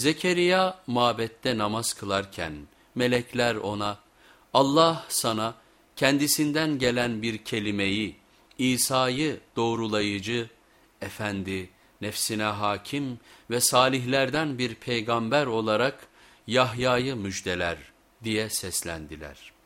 Zekeriya mabette namaz kılarken melekler ona Allah sana kendisinden gelen bir kelimeyi İsa'yı doğrulayıcı, efendi, nefsine hakim ve salihlerden bir peygamber olarak Yahya'yı müjdeler diye seslendiler.''